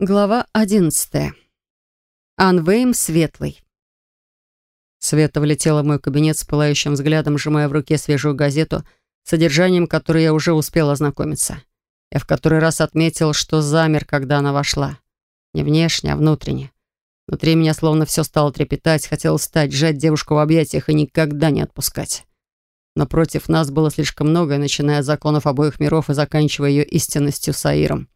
Глава одиннадцатая. Анвейм Светлый. Света влетела в мой кабинет с пылающим взглядом, сжимая в руке свежую газету, содержанием которой я уже успел ознакомиться. Я в который раз отметил, что замер, когда она вошла. Не внешне, а внутренне. Внутри меня словно все стало трепетать, хотел встать, сжать девушку в объятиях и никогда не отпускать. Но против нас было слишком многое, начиная от законов обоих миров и заканчивая ее истинностью с Аиром.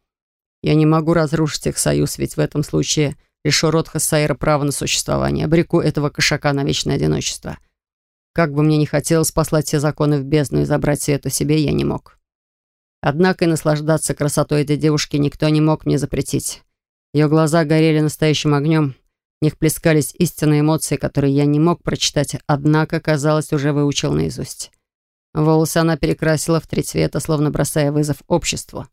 Я не могу разрушить их союз, ведь в этом случае лишу род Хасаира права на существование, обреку этого кошака на вечное одиночество. Как бы мне ни хотелось послать все законы в бездну и забрать все это себе, я не мог. Однако и наслаждаться красотой этой девушки никто не мог мне запретить. Ее глаза горели настоящим огнем, в них плескались истинные эмоции, которые я не мог прочитать, однако, казалось, уже выучил наизусть. Волосы она перекрасила в три цвета, словно бросая вызов обществу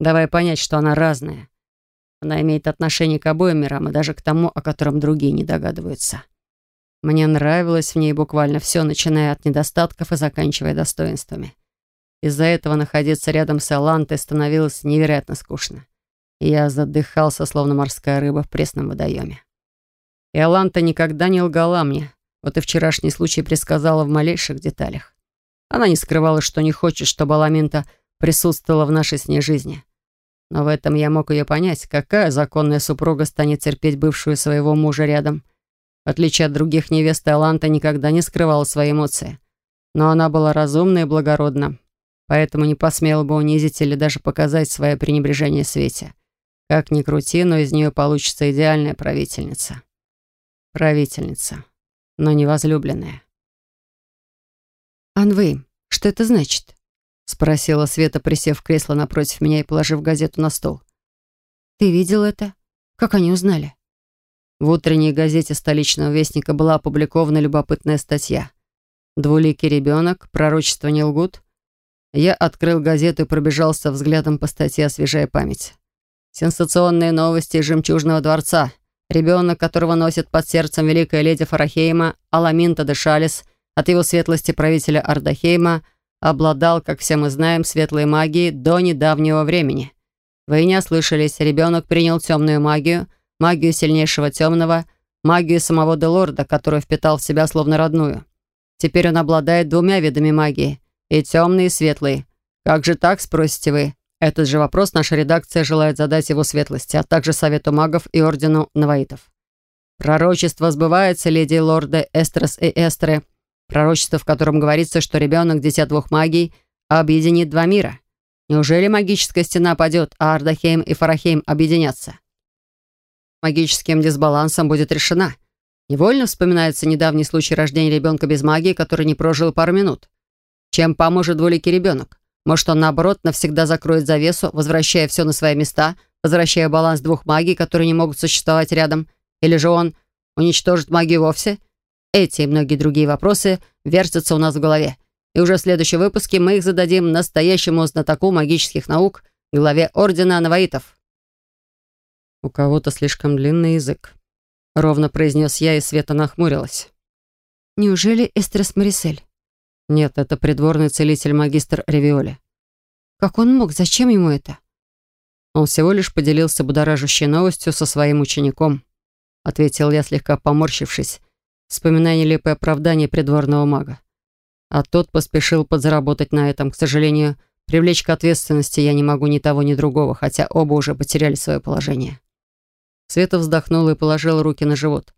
давая понять, что она разная. Она имеет отношение к обоим мирам и даже к тому, о котором другие не догадываются. Мне нравилось в ней буквально все, начиная от недостатков и заканчивая достоинствами. Из-за этого находиться рядом с Элантой становилось невероятно скучно. Я задыхался, словно морская рыба в пресном водоеме. И Аланта никогда не лгала мне. Вот и вчерашний случай предсказала в малейших деталях. Она не скрывала, что не хочет, чтобы Аламинта присутствовала в нашей с ней жизни. Но в этом я мог ее понять. Какая законная супруга станет терпеть бывшую своего мужа рядом? В отличие от других невест, Аланта никогда не скрывала свои эмоции. Но она была разумна и благородна. Поэтому не посмела бы унизить или даже показать свое пренебрежение Свете. Как ни крути, но из нее получится идеальная правительница. Правительница, но не возлюбленная. «Анвей, что это значит?» Спросила Света, присев в кресло напротив меня и положив газету на стол. «Ты видел это? Как они узнали?» В утренней газете столичного вестника была опубликована любопытная статья. «Двуликий ребенок. Пророчества не лгут». Я открыл газету и пробежался взглядом по статье, освежая память. Сенсационные новости из «Жемчужного дворца». Ребенок, которого носит под сердцем великая леди Фарахейма, Аламинта де Шалис, от его светлости правителя Ардахейма – обладал, как все мы знаем, светлой магией до недавнего времени. Вы не ослышались, ребенок принял темную магию, магию сильнейшего темного, магию самого Делорда, которую впитал в себя словно родную. Теперь он обладает двумя видами магии, и темной, и светлой. Как же так, спросите вы? Этот же вопрос наша редакция желает задать его светлости, а также Совету магов и Ордену Наваитов. Пророчество сбывается, леди и лорды Эстрес и Эстры, Пророчество, в котором говорится, что ребенок, дитя двух магий, объединит два мира. Неужели магическая стена падет, а Ардахейм и Фарахейм объединятся? Магическим дисбалансом будет решена. Невольно вспоминается недавний случай рождения ребенка без магии, который не прожил пару минут. Чем поможет двуликий ребенок? Может, он, наоборот, навсегда закроет завесу, возвращая все на свои места, возвращая баланс двух магий, которые не могут существовать рядом? Или же он уничтожит магию вовсе – эти и многие другие вопросы вертятся у нас в голове. И уже в следующем выпуске мы их зададим настоящему знатоку магических наук, главе Ордена Наваитов. «У кого-то слишком длинный язык», — ровно произнес я, и Света нахмурилась. «Неужели Эстрес Марисель?» «Нет, это придворный целитель-магистр Ревиоли». «Как он мог? Зачем ему это?» Он всего лишь поделился будоражащей новостью со своим учеником, ответил я, слегка поморщившись, вспоминая нелепое оправдание придворного мага. А тот поспешил подзаработать на этом. К сожалению, привлечь к ответственности я не могу ни того, ни другого, хотя оба уже потеряли свое положение. Света вздохнула и положила руки на живот.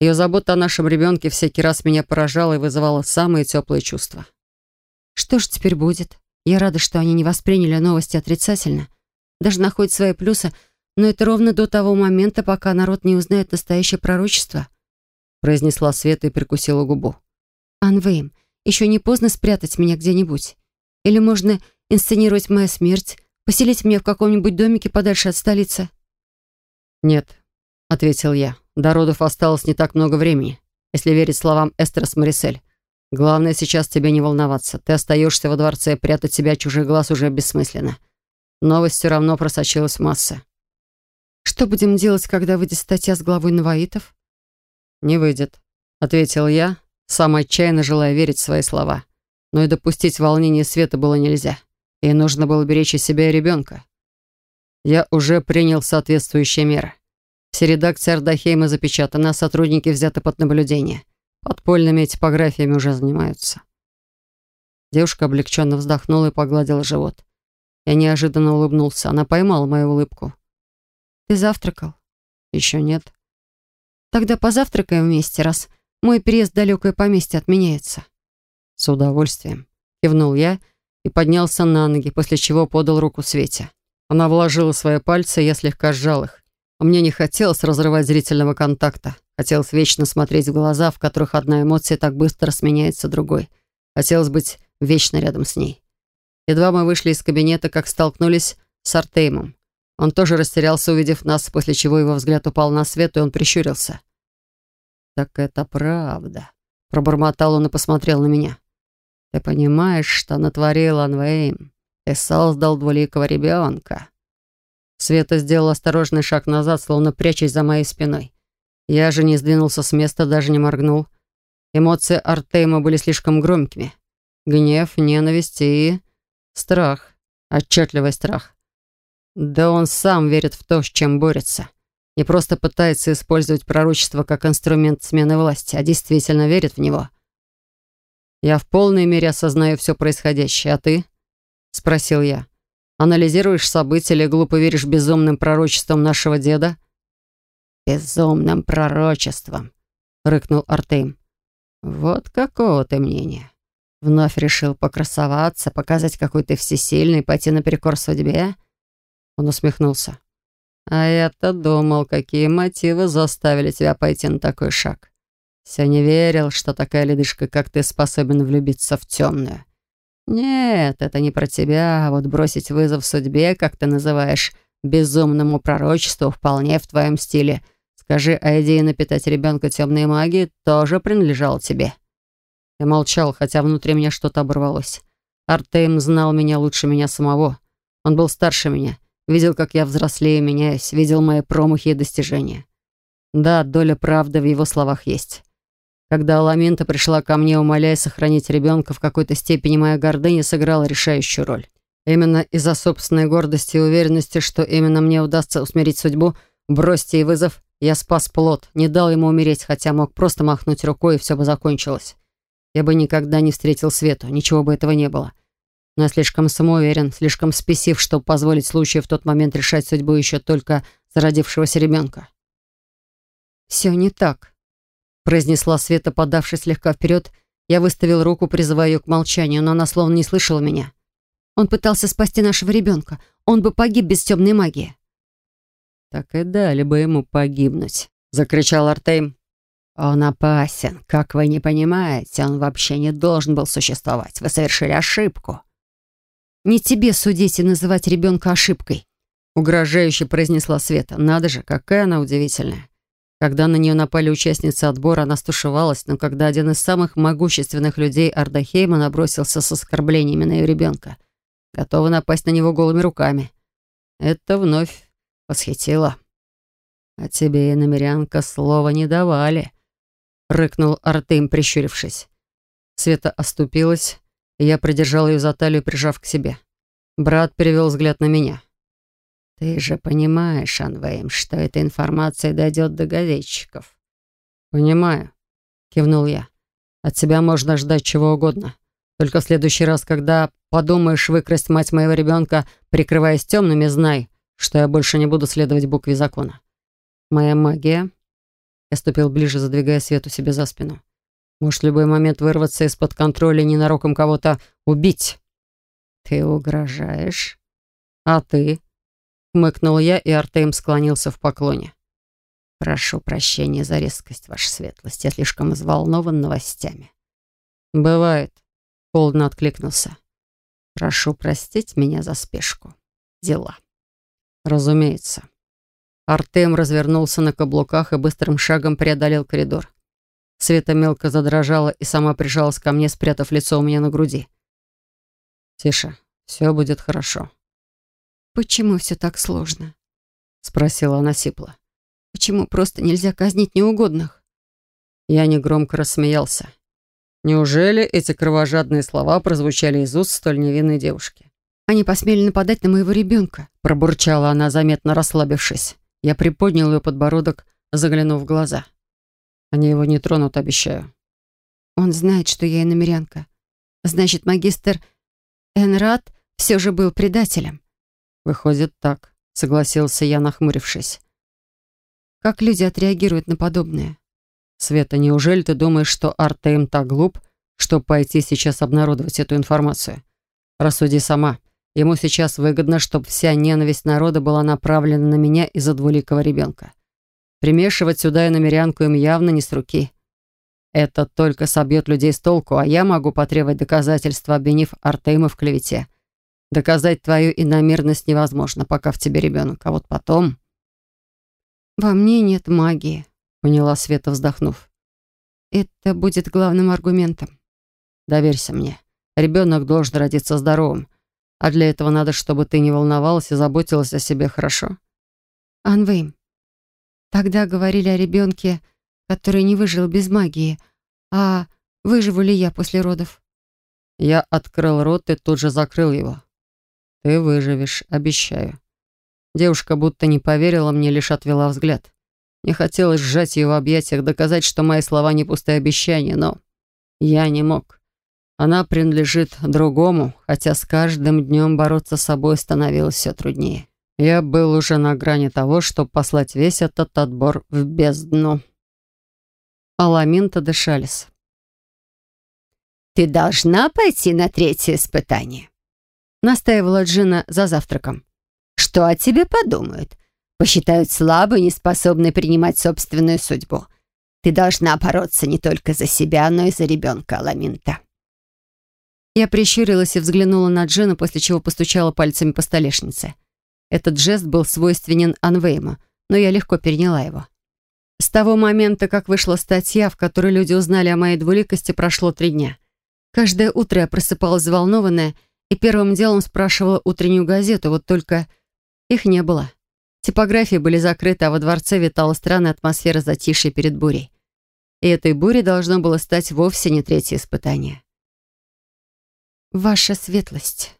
Ее забота о нашем ребенке всякий раз меня поражала и вызывала самые теплые чувства. Что ж теперь будет? Я рада, что они не восприняли новости отрицательно. Даже находят свои плюсы, но это ровно до того момента, пока народ не узнает настоящее пророчество произнесла Света и прикусила губу. «Анвейм, еще не поздно спрятать меня где-нибудь. Или можно инсценировать мою смерть, поселить меня в каком-нибудь домике подальше от столицы?» «Нет», — ответил я. «До родов осталось не так много времени, если верить словам Эстерс Марисель. Главное сейчас тебе не волноваться. Ты остаешься во дворце, прятать себя от чужих глаз уже бессмысленно. Новость все равно просочилась в массы». «Что будем делать, когда выйдет статья с главой Наваитов?» «Не выйдет», — ответил я, сам отчаянно желая верить в свои слова. Но и допустить волнение света было нельзя. Ей нужно было беречь и себя, и ребенка. Я уже принял соответствующие меры. Все редакции Ардахейма запечатаны, а сотрудники взяты под наблюдение. Подпольными типографиями уже занимаются. Девушка облегченно вздохнула и погладила живот. Я неожиданно улыбнулся. Она поймала мою улыбку. «Ты завтракал?» «Еще нет». «Тогда позавтракаем вместе, раз мой переезд в далекое поместье отменяется». «С удовольствием», — кивнул я и поднялся на ноги, после чего подал руку Свете. Она вложила свои пальцы, я слегка сжал их. Мне не хотелось разрывать зрительного контакта. Хотелось вечно смотреть в глаза, в которых одна эмоция так быстро сменяется другой. Хотелось быть вечно рядом с ней. Едва мы вышли из кабинета, как столкнулись с Артеймом. Он тоже растерялся, увидев нас, после чего его взгляд упал на свет, и он прищурился. «Так это правда», — пробормотал он и посмотрел на меня. «Ты понимаешь, что натворил Анвейм? Ты создал двуликого ребенка». Света сделал осторожный шаг назад, словно прячась за моей спиной. Я же не сдвинулся с места, даже не моргнул. Эмоции Артейма были слишком громкими. Гнев, ненависть и... страх. Отчетливый страх. Да он сам верит в то, с чем борется. Не просто пытается использовать пророчество как инструмент смены власти, а действительно верит в него. «Я в полной мере осознаю все происходящее, а ты?» — спросил я. «Анализируешь события или глупо веришь безумным пророчествам нашего деда?» «Безумным пророчеством», — рыкнул Артем. «Вот какого ты мнения? Вновь решил покрасоваться, показать, какой ты всесильный, пойти наперекор судьбе?» Он усмехнулся. «А я-то думал, какие мотивы заставили тебя пойти на такой шаг. Все не верил, что такая ледышка, как ты, способен влюбиться в темную. Нет, это не про тебя, а вот бросить вызов судьбе, как ты называешь, безумному пророчеству, вполне в твоем стиле. Скажи, а идея напитать ребенка темной магией тоже принадлежала тебе?» Я молчал, хотя внутри меня что-то оборвалось. Артейм знал меня лучше меня самого. Он был старше меня, видел, как я взрослею, меняюсь, видел мои промахи и достижения. Да, доля правды в его словах есть. Когда Аламента пришла ко мне, умоляя сохранить ребенка, в какой-то степени моя гордыня сыграла решающую роль. Именно из-за собственной гордости и уверенности, что именно мне удастся усмирить судьбу, бросьте и вызов, я спас плод, не дал ему умереть, хотя мог просто махнуть рукой, и все бы закончилось. Я бы никогда не встретил Свету, ничего бы этого не было. Но я слишком самоуверен, слишком спесив, чтобы позволить случаю в тот момент решать судьбу еще только зародившегося ребенка. «Все не так», произнесла Света, подавшись слегка вперед. Я выставил руку, призывая ее к молчанию, но она словно не слышала меня. Он пытался спасти нашего ребенка. Он бы погиб без темной магии. «Так и дали бы ему погибнуть», — закричал Артейм. «Он опасен. Как вы не понимаете, он вообще не должен был существовать. Вы совершили ошибку». «Не тебе судить и называть ребенка ошибкой», — угрожающе произнесла Света. «Надо же, какая она удивительная. Когда на нее напали участницы отбора, она стушевалась, но когда один из самых могущественных людей Ардахейма набросился с оскорблениями на ее ребенка, готова напасть на него голыми руками. Это вновь восхитило. «А тебе, намерянка, слова не давали», — рыкнул Артем, прищурившись. Света оступилась, и я придержал ее за талию, прижав к себе. Брат перевел взгляд на меня. «Ты же понимаешь, Анвейм, что эта информация дойдет до газетчиков?» «Понимаю», — кивнул я. «От тебя можно ждать чего угодно. Только в следующий раз, когда подумаешь выкрасть мать моего ребенка, прикрываясь темными, знай, что я больше не буду следовать букве закона. Моя магия...» Я ступил ближе, задвигая Свету себе за спину. «Может в любой момент вырваться из-под контроля и ненароком кого-то убить». «Ты угрожаешь?» «А ты?» Хмыкнул я, и Артем склонился в поклоне. «Прошу прощения за резкость, ваша светлость. Я слишком взволнован новостями». «Бывает», — холодно откликнулся. «Прошу простить меня за спешку. Дела». «Разумеется». Артем развернулся на каблуках и быстрым шагом преодолел коридор. Света мелко задрожала и сама прижалась ко мне, спрятав лицо у меня на груди. «Тише, все будет хорошо», «Почему все так сложно?» — спросила она сипло. «Почему просто нельзя казнить неугодных?» Я негромко рассмеялся. Неужели эти кровожадные слова прозвучали из уст столь невинной девушки? Они посмели нападать на моего ребенка», пробурчала она, заметно расслабившись. Я приподнял ее подбородок, заглянув в глаза. Они его не тронут, обещаю. Он знает, что я иномерянка. Значит, магистр Энрад все же был предателем. Выходит так, согласился я, нахмурившись. Как люди отреагируют на подобное? Света, неужели ты думаешь, что Артем так глуп, чтобы пойти сейчас обнародовать эту информацию? Рассуди сама. Ему сейчас выгодно, чтобы вся ненависть народа была направлена на меня из-за двуликого ребенка. Примешивать сюда и намерянку им явно не с руки. Это только собьет людей с толку, а я могу потребовать доказательства, обвинив Артема в клевете. Доказать твою иномерность невозможно, пока в тебе ребенок. А вот потом... «Во мне нет магии», — поняла Света, вздохнув. «Это будет главным аргументом». «Доверься мне. Ребенок должен родиться здоровым. А для этого надо, чтобы ты не волновалась и заботилась о себе хорошо. Анвейм, тогда говорили о ребенке, который не выжил без магии. А выживу ли я после родов? Я открыл рот и тут же закрыл его. Ты выживешь, обещаю. Девушка будто не поверила мне, лишь отвела взгляд. Мне хотелось сжать ее в объятиях, доказать, что мои слова не пустые обещания, но я не мог. Она принадлежит другому, хотя с каждым днем бороться с собой становилось все труднее. Я был уже на грани того, чтобы послать весь этот отбор в бездну. Аламинта дышались. «Ты должна пойти на третье испытание», — настаивала Джина за завтраком. «Что о тебе подумают? Посчитают слабой, неспособной принимать собственную судьбу. Ты должна бороться не только за себя, но и за ребенка Аламинта». Я прищурилась и взглянула на Джина, после чего постучала пальцами по столешнице. Этот жест был свойственен Анвейму, но я легко переняла его. С того момента, как вышла статья, в которой люди узнали о моей двуликости, прошло три дня. Каждое утро я просыпалась взволнованная и первым делом спрашивала утреннюю газету, вот только их не было. Типографии были закрыты, а во дворце витала странная атмосфера затишья перед бурей. И этой бурей должно было стать вовсе не третье испытание. «Ваша светлость,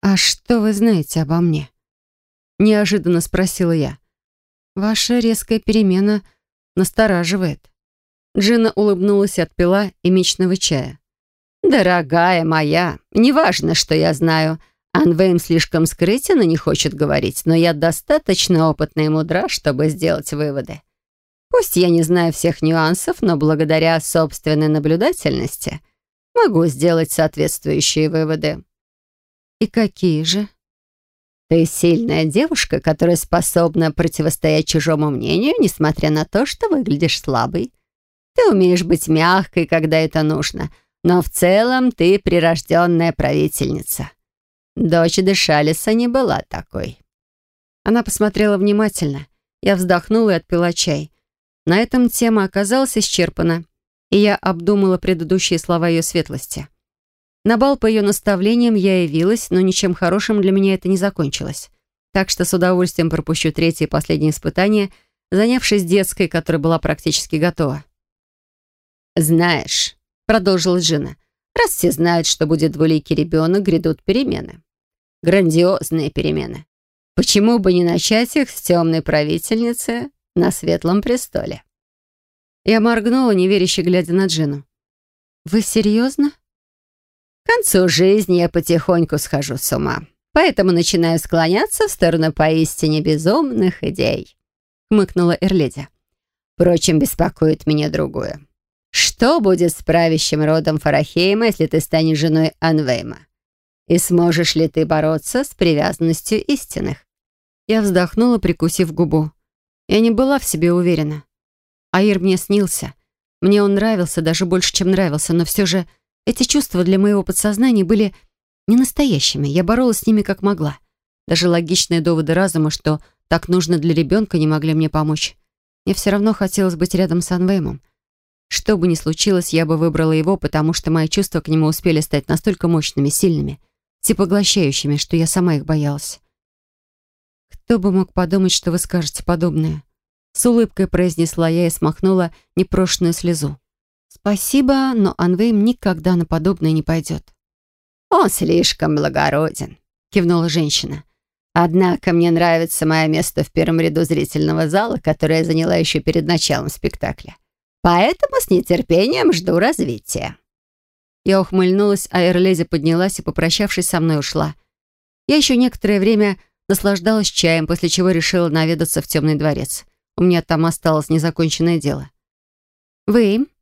а что вы знаете обо мне?» Неожиданно спросила я. «Ваша резкая перемена настораживает». Джина улыбнулась и отпила эмичного чая. «Дорогая моя, неважно, что я знаю. Анвейм слишком скрытен и не хочет говорить, но я достаточно опытная и мудра, чтобы сделать выводы. Пусть я не знаю всех нюансов, но благодаря собственной наблюдательности могу сделать соответствующие выводы. И какие же? Ты сильная девушка, которая способна противостоять чужому мнению, несмотря на то, что выглядишь слабой. Ты умеешь быть мягкой, когда это нужно, но в целом ты прирожденная правительница. Дочь Дешалиса не была такой. Она посмотрела внимательно. Я вздохнула и отпила чай. На этом тема оказалась исчерпана и я обдумала предыдущие слова ее светлости. На бал по ее наставлениям я явилась, но ничем хорошим для меня это не закончилось. Так что с удовольствием пропущу третье и последнее испытание, занявшись детской, которая была практически готова. «Знаешь», — продолжила Джина, «раз все знают, что будет двуликий ребенок, грядут перемены. Грандиозные перемены. Почему бы не начать их с темной правительницы на светлом престоле?» Я моргнула, неверяще глядя на Джину. «Вы серьезно?» «К концу жизни я потихоньку схожу с ума, поэтому начинаю склоняться в сторону поистине безумных идей», — хмыкнула Эрледи. «Впрочем, беспокоит меня другое. Что будет с правящим родом Фарахейма, если ты станешь женой Анвейма? И сможешь ли ты бороться с привязанностью истинных?» Я вздохнула, прикусив губу. Я не была в себе уверена. Аир мне снился. Мне он нравился даже больше, чем нравился, но все же эти чувства для моего подсознания были не настоящими. Я боролась с ними как могла. Даже логичные доводы разума, что так нужно для ребенка, не могли мне помочь. Мне все равно хотелось быть рядом с Анвеймом. Что бы ни случилось, я бы выбрала его, потому что мои чувства к нему успели стать настолько мощными, сильными, всепоглощающими, что я сама их боялась. Кто бы мог подумать, что вы скажете подобное? С улыбкой произнесла я и смахнула непрошенную слезу. «Спасибо, но Анвейм никогда на подобное не пойдет». «Он слишком благороден», — кивнула женщина. «Однако мне нравится мое место в первом ряду зрительного зала, которое я заняла еще перед началом спектакля. Поэтому с нетерпением жду развития». Я ухмыльнулась, а Эрлези поднялась и, попрощавшись со мной, ушла. Я еще некоторое время наслаждалась чаем, после чего решила наведаться в темный дворец. У меня там осталось незаконченное дело. «Вы?» —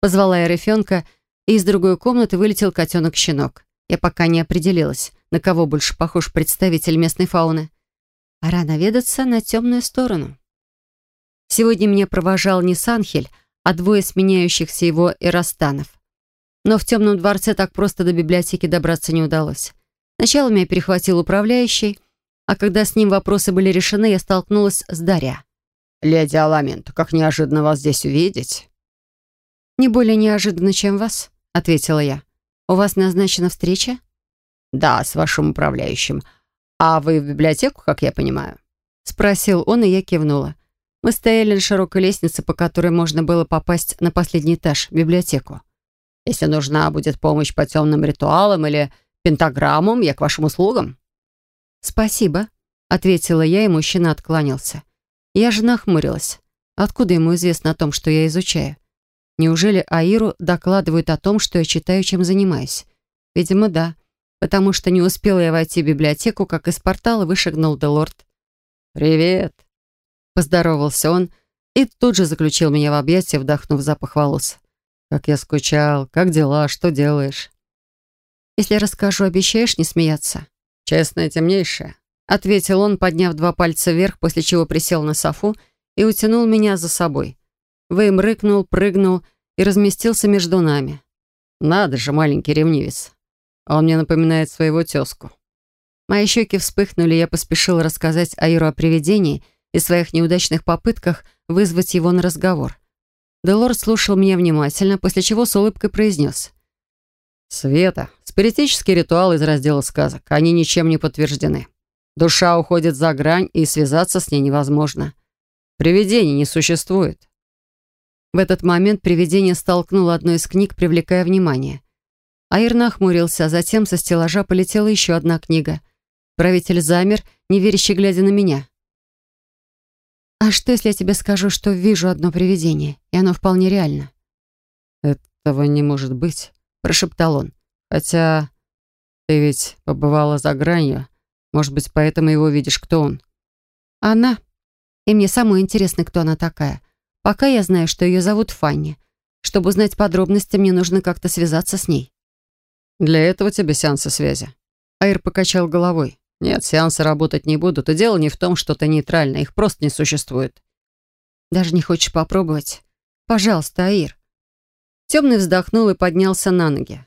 позвала я рефенка, и из другой комнаты вылетел котенок-щенок. Я пока не определилась, на кого больше похож представитель местной фауны. Пора наведаться на темную сторону. Сегодня меня провожал не Санхель, а двое сменяющихся его эростанов. Но в темном дворце так просто до библиотеки добраться не удалось. Сначала меня перехватил управляющий, а когда с ним вопросы были решены, я столкнулась с Дарья. «Леди Аламент, как неожиданно вас здесь увидеть!» «Не более неожиданно, чем вас», — ответила я. «У вас назначена встреча?» «Да, с вашим управляющим. А вы в библиотеку, как я понимаю?» Спросил он, и я кивнула. Мы стояли на широкой лестнице, по которой можно было попасть на последний этаж, в библиотеку. Если нужна будет помощь по темным ритуалам или пентаграммам, я к вашим услугам». «Спасибо», — ответила я, и мужчина откланялся. Я же нахмурилась. Откуда ему известно о том, что я изучаю? Неужели Аиру докладывают о том, что я читаю, чем занимаюсь? Видимо, да, потому что не успела я войти в библиотеку, как из портала вышагнул Делорд. «Привет», — поздоровался он и тут же заключил меня в объятия, вдохнув запах волос. «Как я скучал, как дела, что делаешь?» «Если расскажу, обещаешь не смеяться?» «Честное темнейшее», — ответил он, подняв два пальца вверх, после чего присел на софу и утянул меня за собой. Вэйм рыкнул, прыгнул и разместился между нами. «Надо же, маленький ревнивец. Он мне напоминает своего тезку». Мои щеки вспыхнули, я поспешила рассказать Аиру о привидении и своих неудачных попытках вызвать его на разговор. Делор слушал меня внимательно, после чего с улыбкой произнес. «Света, спиритический ритуал из раздела сказок. Они ничем не подтверждены. Душа уходит за грань, и связаться с ней невозможно. Привидений не существует». В этот момент привидение столкнуло одну из книг, привлекая внимание. Аир нахмурился, а затем со стеллажа полетела еще одна книга. Правитель замер, неверяще глядя на меня. «А что, если я тебе скажу, что вижу одно привидение, и оно вполне реально?» «Этого не может быть», — прошептал он. «Хотя ты ведь побывала за гранью. Может быть, поэтому его видишь, кто он?» «Она. И мне самое интересно, кто она такая. Пока я знаю, что ее зовут Фанни. Чтобы узнать подробности, мне нужно как-то связаться с ней». «Для этого тебе сеансы связи». Айр покачал головой. Нет, сеансы работать не будут, и дело не в том, что ты нейтральна, их просто не существует. Даже не хочешь попробовать? Пожалуйста, Аир. Темный вздохнул и поднялся на ноги.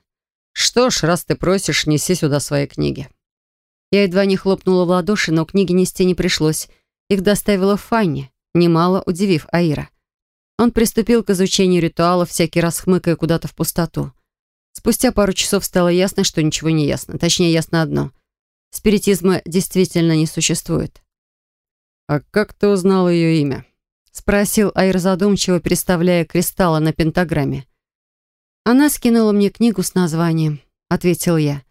Что ж, раз ты просишь, неси сюда свои книги. Я едва не хлопнула в ладоши, но книги нести не пришлось. Их доставила Фанни, немало удивив Аира. Он приступил к изучению ритуалов, всякий раз хмыкая куда-то в пустоту. Спустя пару часов стало ясно, что ничего не ясно. Точнее, ясно одно — Спиритизма действительно не существует. «А как ты узнал ее имя?» — спросил Айр задумчиво, переставляя кристаллы на пентаграмме. «Она скинула мне книгу с названием», — ответил я.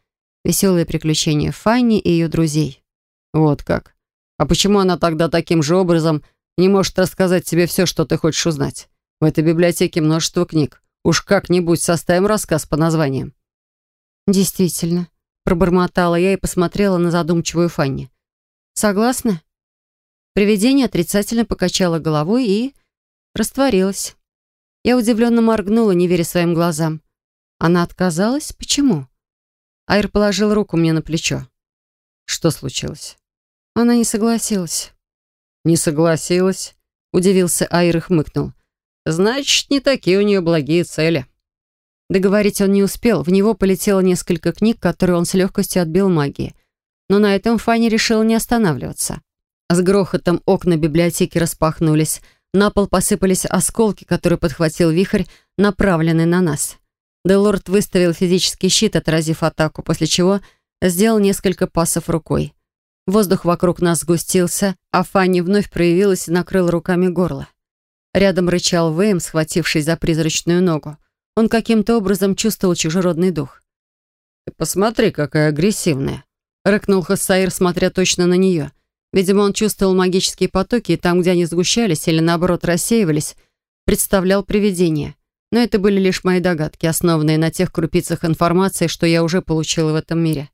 «Веселые приключения Фанни и ее друзей». «Вот как. А почему она тогда таким же образом не может рассказать тебе все, что ты хочешь узнать? В этой библиотеке множество книг. Уж как-нибудь составим рассказ по названиям». «Действительно. Пробормотала я и посмотрела на задумчивую Фанни. «Согласна?» Привидение отрицательно покачало головой и... растворилось. Я удивленно моргнула, не веря своим глазам. Она отказалась? Почему? Айр положил руку мне на плечо. Что случилось? Она не согласилась. Не согласилась? Удивился Айр и хмыкнул. Значит, не такие у нее благие цели. Договорить он не успел, в него полетело несколько книг, которые он с легкостью отбил магией. Но на этом Фанни решила не останавливаться. С грохотом окна библиотеки распахнулись, на пол посыпались осколки, которые подхватил вихрь, направленный на нас. Делорд выставил физический щит, отразив атаку, после чего сделал несколько пасов рукой. Воздух вокруг нас сгустился, а Фанни вновь проявилась и накрыла руками горло. Рядом рычал Вэйм, схватившись за призрачную ногу. Он каким-то образом чувствовал чужеродный дух. «Ты посмотри, какая агрессивная!» — рыкнул Хассаир, смотря точно на нее. Видимо, он чувствовал магические потоки, и там, где они сгущались или, наоборот, рассеивались, представлял привидение. Но это были лишь мои догадки, основанные на тех крупицах информации, что я уже получила в этом мире.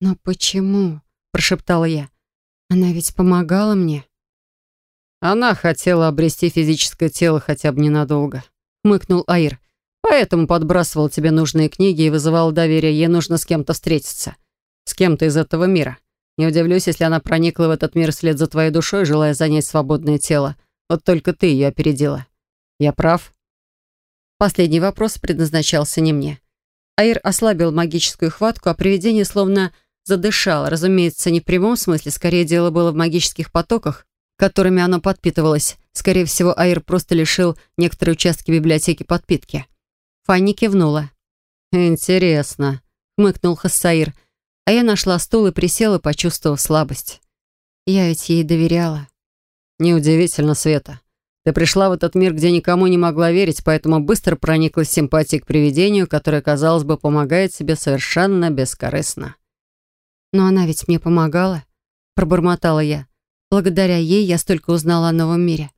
«Но почему?» — прошептала я. «Она ведь помогала мне». «Она хотела обрести физическое тело хотя бы ненадолго», — хмыкнул Аир. «Поэтому подбрасывал тебе нужные книги и вызывал доверие. Ей нужно с кем-то встретиться. С кем-то из этого мира. Не удивлюсь, если она проникла в этот мир вслед за твоей душой, желая занять свободное тело. Вот только ты ее опередила. Я прав?» Последний вопрос предназначался не мне. Аир ослабил магическую хватку, а привидение словно задышало. Разумеется, не в прямом смысле, скорее дело было в магических потоках, которыми оно подпитывалось. Скорее всего, Аир просто лишил некоторые участки библиотеки подпитки. Фанни кивнула. «Интересно», — хмыкнул Хассаир, а я нашла стул и присела, почувствовав слабость. Я ведь ей доверяла. «Неудивительно, Света. Ты пришла в этот мир, где никому не могла верить, поэтому быстро прониклась симпатией к привидению, которое, казалось бы, помогает себе совершенно бескорыстно. «Но она ведь мне помогала», — пробормотала я. «Благодаря ей я столько узнала о новом мире».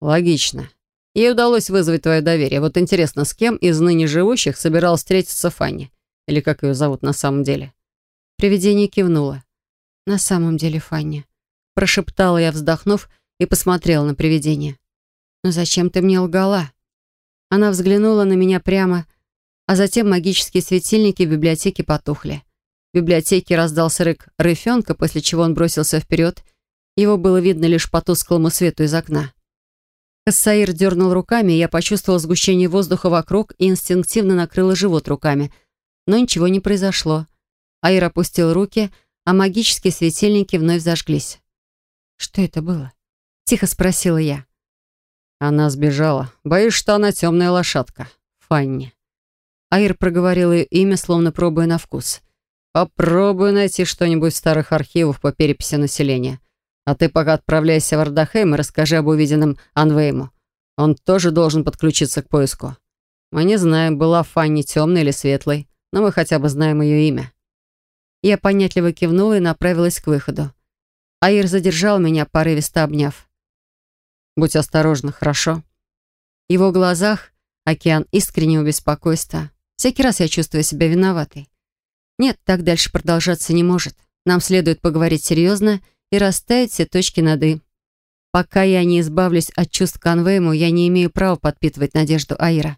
«Логично. Ей удалось вызвать твое доверие. Вот интересно, с кем из ныне живущих собиралась встретиться Фанни? Или как ее зовут на самом деле?» Привидение кивнуло. «На самом деле Фанни», — прошептала я, вздохнув, и посмотрела на привидение. «Но зачем ты мне лгала?» Она взглянула на меня прямо, а затем магические светильники в библиотеке потухли. Библиотеке раздался рык рыфенка, после чего он бросился вперед. Его было видно лишь по тусклому свету из окна. Кассаир дернул руками, я почувствовала сгущение воздуха вокруг и инстинктивно накрыла живот руками. Но ничего не произошло. Аир опустил руки, а магические светильники вновь зажглись. Что это было? Тихо спросила я. Она сбежала. Боюсь, что она темная лошадка. Фанни. Аир проговорил ее имя, словно пробуя на вкус. Попробую найти что-нибудь в старых архивах по переписи населения. А ты пока отправляйся в Ардахейм и расскажи об увиденном Анвейму. Он тоже должен подключиться к поиску. Мы не знаем, была Фанни темной или светлой, но мы хотя бы знаем ее имя. Я понятливо кивнула и направилась к выходу. Аир задержал меня, порывисто обняв. Будь осторожна, хорошо?» В его глазах океан искреннего беспокойства. Всякий раз я чувствую себя виноватой. Нет, так дальше продолжаться не может. Нам следует поговорить серьезно и расставить все точки над «и». Пока я не избавлюсь от чувств к Анвейму, я не имею права подпитывать надежду Аира.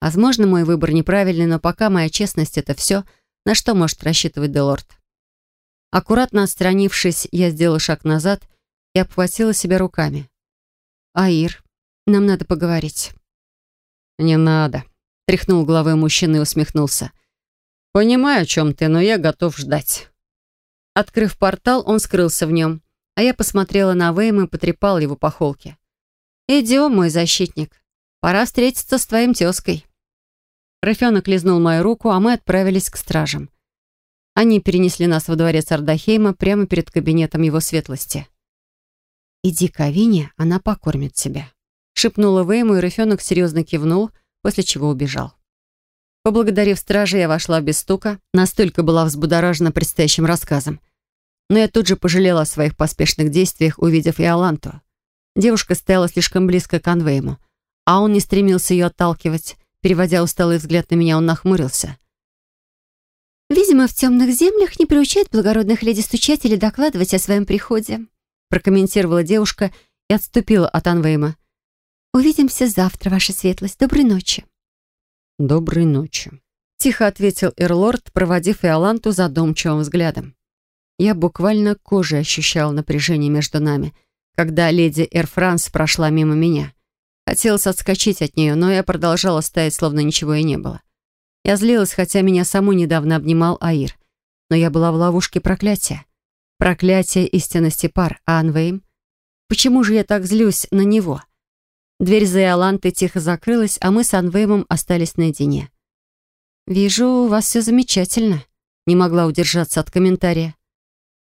Возможно, мой выбор неправильный, но пока моя честность — это все, на что может рассчитывать Делорд. Аккуратно отстранившись, я сделала шаг назад и обхватила себя руками. «Аир, нам надо поговорить». «Не надо», — тряхнул головой мужчина и усмехнулся. «Понимаю, о чем ты, но я готов ждать». Открыв портал, он скрылся в нем, а я посмотрела на Вейма и потрепала его по холке. «Идем, мой защитник. Пора встретиться с твоим тезкой». Рыфенок лизнул мою руку, а мы отправились к стражам. Они перенесли нас во дворец Ардахейма прямо перед кабинетом его светлости. «Иди к Авине, она покормит тебя», — шепнула Вейму, и рыфенок серьезно кивнул, после чего убежал. Поблагодарив стражи, я вошла без стука, настолько была взбудоражена предстоящим рассказом. Но я тут же пожалела о своих поспешных действиях, увидев Иоланту. Девушка стояла слишком близко к Анвейму, а он не стремился ее отталкивать. Переводя усталый взгляд на меня, он нахмурился. «Видимо, в темных землях не приучают благородных леди стучать или докладывать о своем приходе», прокомментировала девушка и отступила от Анвейма. «Увидимся завтра, ваша светлость. Доброй ночи». «Доброй ночи», — тихо ответил Эрлорд, проводив Иоланту задумчивым взглядом. Я буквально кожей ощущал напряжение между нами, когда леди Эр Франс прошла мимо меня. Хотелось отскочить от нее, но я продолжала стоять, словно ничего и не было. Я злилась, хотя меня саму недавно обнимал Аир. Но я была в ловушке проклятия. Проклятие истинности пар, а Анвейм? Почему же я так злюсь на него? Дверь за Иолантой тихо закрылась, а мы с Анвеймом остались наедине. «Вижу, у вас все замечательно», — не могла удержаться от комментария.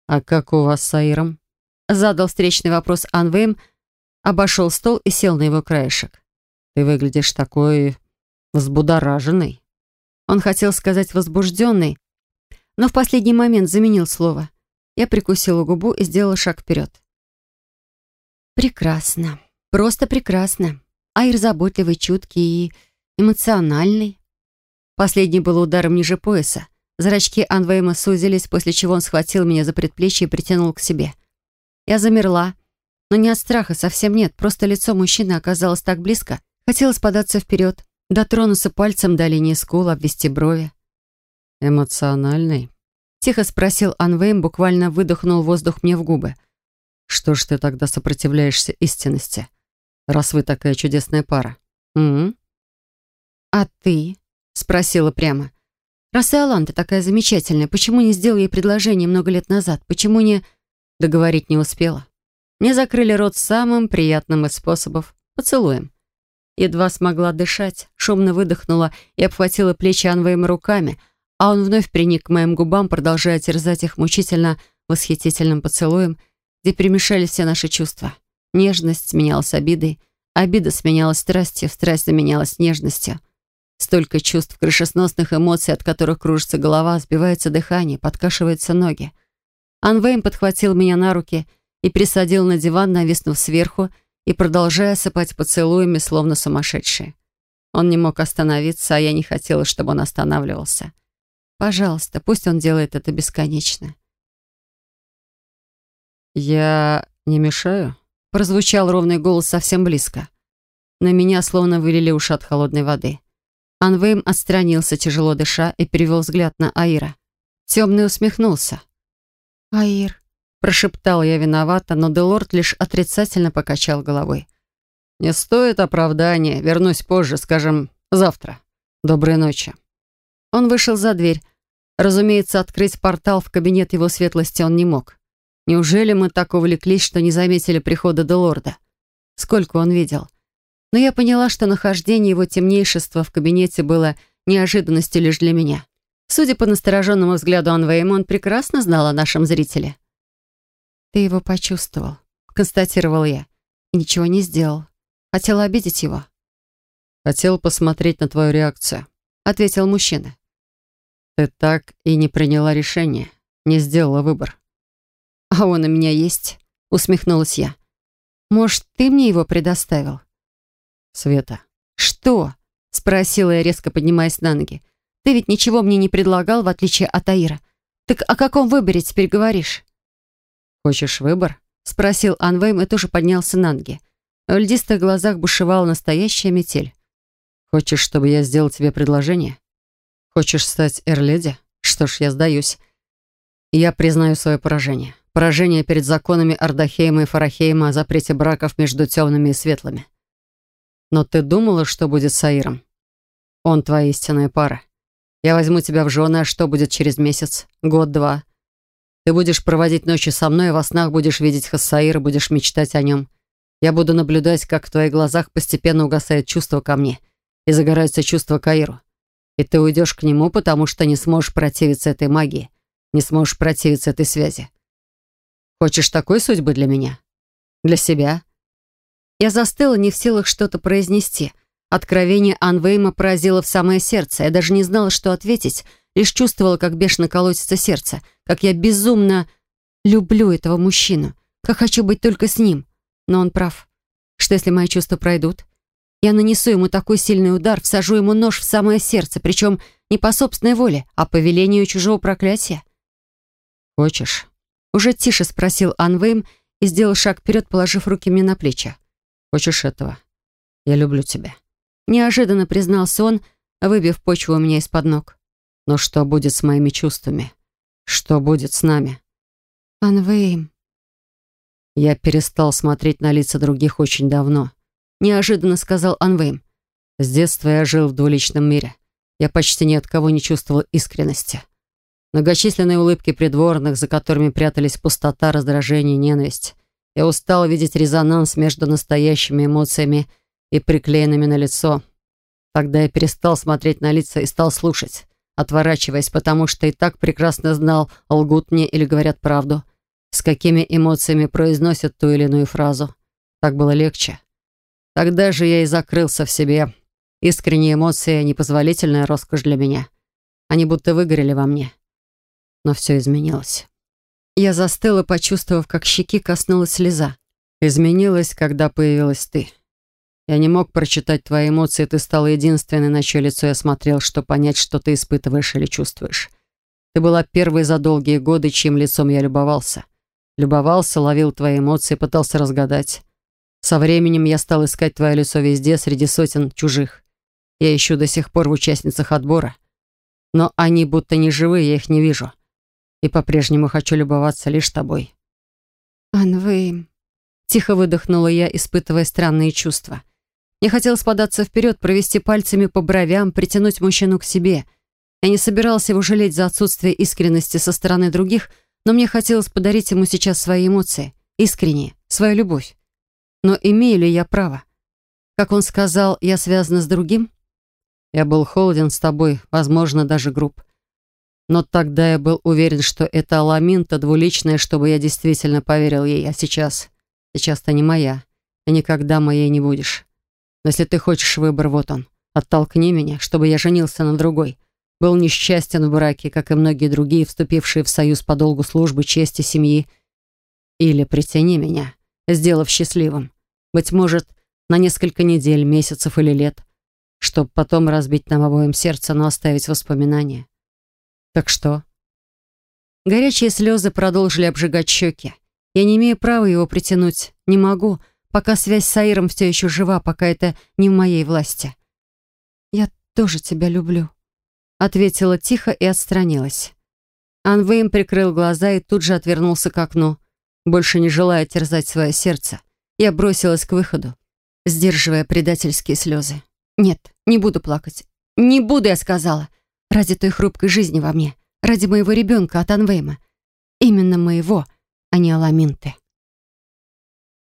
«А как у вас с Аиром?» Задал встречный вопрос Анвейм, обошел стол и сел на его краешек. «Ты выглядишь такой взбудораженный». Он хотел сказать «возбужденный», но в последний момент заменил слово. Я прикусила губу и сделала шаг вперед. Прекрасно. Просто прекрасно. Айр заботливый, чуткий и эмоциональный. Последний был ударом ниже пояса. Зрачки Анвейма сузились, после чего он схватил меня за предплечье и притянул к себе. Я замерла, но не от страха, совсем нет, просто лицо мужчины оказалось так близко. Хотелось податься вперед, дотронуться пальцем до линии скул, обвести брови. «Эмоциональный?» — тихо спросил Анвейм, буквально выдохнул воздух мне в губы. «Что ж ты тогда сопротивляешься истинности, раз вы такая чудесная пара?» «М «А ты?» — спросила прямо. «Раз Иоланда такая замечательная, почему не сделал ей предложение много лет назад? Почему не...» Договорить не успела. Мне закрыли рот самым приятным из способов — поцелуем. Едва смогла дышать, шумно выдохнула и обхватила плечи Анвейма руками, а он вновь приник к моим губам, продолжая терзать их мучительно восхитительным поцелуем, где перемешались все наши чувства. Нежность сменялась обидой, обида сменялась страстью, страсть заменялась нежностью. Столько чувств, крышесносных эмоций, от которых кружится голова, сбивается дыхание, подкашиваются ноги. Анвейм подхватил меня на руки и присадил на диван, нависнув сверху и продолжая осыпать поцелуями, словно сумасшедший. Он не мог остановиться, а я не хотела, чтобы он останавливался. Пожалуйста, пусть он делает это бесконечно. «Я не мешаю?» Прозвучал ровный голос совсем близко. На меня словно вылили уши от холодной воды. Анвейм отстранился, тяжело дыша, и перевел взгляд на Аира. Темный усмехнулся. «Аир», — прошептал я виновата, но Делорд лишь отрицательно покачал головой. «Не стоит оправдания. Вернусь позже, скажем, завтра. Доброй ночи». Он вышел за дверь. Разумеется, открыть портал в кабинет его светлости он не мог. Неужели мы так увлеклись, что не заметили прихода Делорда? Сколько он видел? но я поняла, что нахождение его темнейшества в кабинете было неожиданностью лишь для меня. Судя по настороженному взгляду Анвейма, он прекрасно знал о нашем зрителе. «Ты его почувствовал», — констатировал я, и ничего не сделал. Хотела обидеть его. «Хотел посмотреть на твою реакцию», — ответил мужчина. «Ты так и не приняла решение, не сделала выбор». «А он у меня есть», — усмехнулась я. «Может, ты мне его предоставил?» Света. «Что?» — спросила я, резко поднимаясь на ноги. «Ты ведь ничего мне не предлагал, в отличие от Аира. Так о каком выборе теперь говоришь?» «Хочешь выбор?» — спросил Анвейм и тоже поднялся на ноги. В льдистых глазах бушевала настоящая метель. «Хочешь, чтобы я сделал тебе предложение? Хочешь стать эрледи? Что ж, я сдаюсь. Я признаю свое поражение. Поражение перед законами Ардахейма и Фарахейма о запрете браков между темными и светлыми. Но ты думала, что будет с Аиром? Он твоя истинная пара. Я возьму тебя в жены, а что будет через месяц, год-два? Ты будешь проводить ночи со мной, и во снах будешь видеть Хассаира, будешь мечтать о нем. Я буду наблюдать, как в твоих глазах постепенно угасает чувство ко мне и загорается чувство к Аиру. И ты уйдешь к нему, потому что не сможешь противиться этой магии, не сможешь противиться этой связи. Хочешь такой судьбы для меня? Для себя? Я застыла, не в силах что-то произнести. Откровение Анвейма поразило в самое сердце. Я даже не знала, что ответить, лишь чувствовала, как бешено колотится сердце, как я безумно люблю этого мужчину, как хочу быть только с ним. Но он прав. Что если мои чувства пройдут? Я нанесу ему такой сильный удар, всажу ему нож в самое сердце, причем не по собственной воле, а по велению чужого проклятия. «Хочешь?» Уже тише спросил Анвейм и сделал шаг вперед, положив руки мне на плечи. Хочешь этого? Я люблю тебя». Неожиданно признался он, выбив почву у меня из-под ног. «Но что будет с моими чувствами? Что будет с нами?» «Анвейм». «Я перестал смотреть на лица других очень давно», — неожиданно сказал Анвейм. «С детства я жил в двуличном мире. Я почти ни от кого не чувствовал искренности. Многочисленные улыбки придворных, за которыми прятались пустота, раздражение, ненависть. Я устал видеть резонанс между настоящими эмоциями и приклеенными на лицо. Тогда я перестал смотреть на лица и стал слушать, отворачиваясь, потому что и так прекрасно знал, лгут мне или говорят правду, с какими эмоциями произносят ту или иную фразу. Так было легче. Тогда же я и закрылся в себе. Искренние эмоции — непозволительная роскошь для меня. Они будто выгорели во мне. Но все изменилось. Я застыла, почувствовав, как щеки коснулась слеза. Изменилось, когда появилась ты. Я не мог прочитать твои эмоции, ты стала единственной, на чье лицо я смотрел, чтобы понять, что ты испытываешь или чувствуешь. Ты была первой за долгие годы, чьим лицом я любовался. Любовался, ловил твои эмоции, пытался разгадать. Со временем я стал искать твое лицо везде, среди сотен чужих. Я ищу до сих пор в участницах отбора. Но они будто не живые, я их не вижу. И по-прежнему хочу любоваться лишь тобой. «Анвейм», — тихо выдохнула я, испытывая странные чувства. Мне хотелось податься вперед, провести пальцами по бровям, притянуть мужчину к себе. Я не собирался его жалеть за отсутствие искренности со стороны других, но мне хотелось подарить ему сейчас свои эмоции, искренние, свою любовь. Но имею ли я право? Как он сказал, я связана с другим? Я был холоден с тобой, возможно, даже груб. Но тогда я был уверен, что это Аламинта двуличная, чтобы я действительно поверил ей. А сейчас... Сейчас ты не моя. И никогда моей не будешь. Но если ты хочешь выбор, вот он. Оттолкни меня, чтобы я женился на другой. Был несчастен в браке, как и многие другие, вступившие в союз по долгу службы, чести, семьи. Или притяни меня, сделав счастливым. Быть может, на несколько недель, месяцев или лет, чтобы потом разбить нам обоим сердце, но оставить воспоминания. Так что? Горячие слезы продолжили обжигать щеки. Я не имею права его притянуть. Не могу, пока связь с Аиром все еще жива, пока это не в моей власти. «Я тоже тебя люблю», — ответила тихо и отстранилась. Анвейм прикрыл глаза и тут же отвернулся к окну, больше не желая терзать свое сердце. Я бросилась к выходу, сдерживая предательские слезы. «Нет, не буду плакать. Не буду, я сказала. Ради той хрупкой жизни во мне. Ради моего ребенка от Анвейма. Именно моего, а не Аламинты».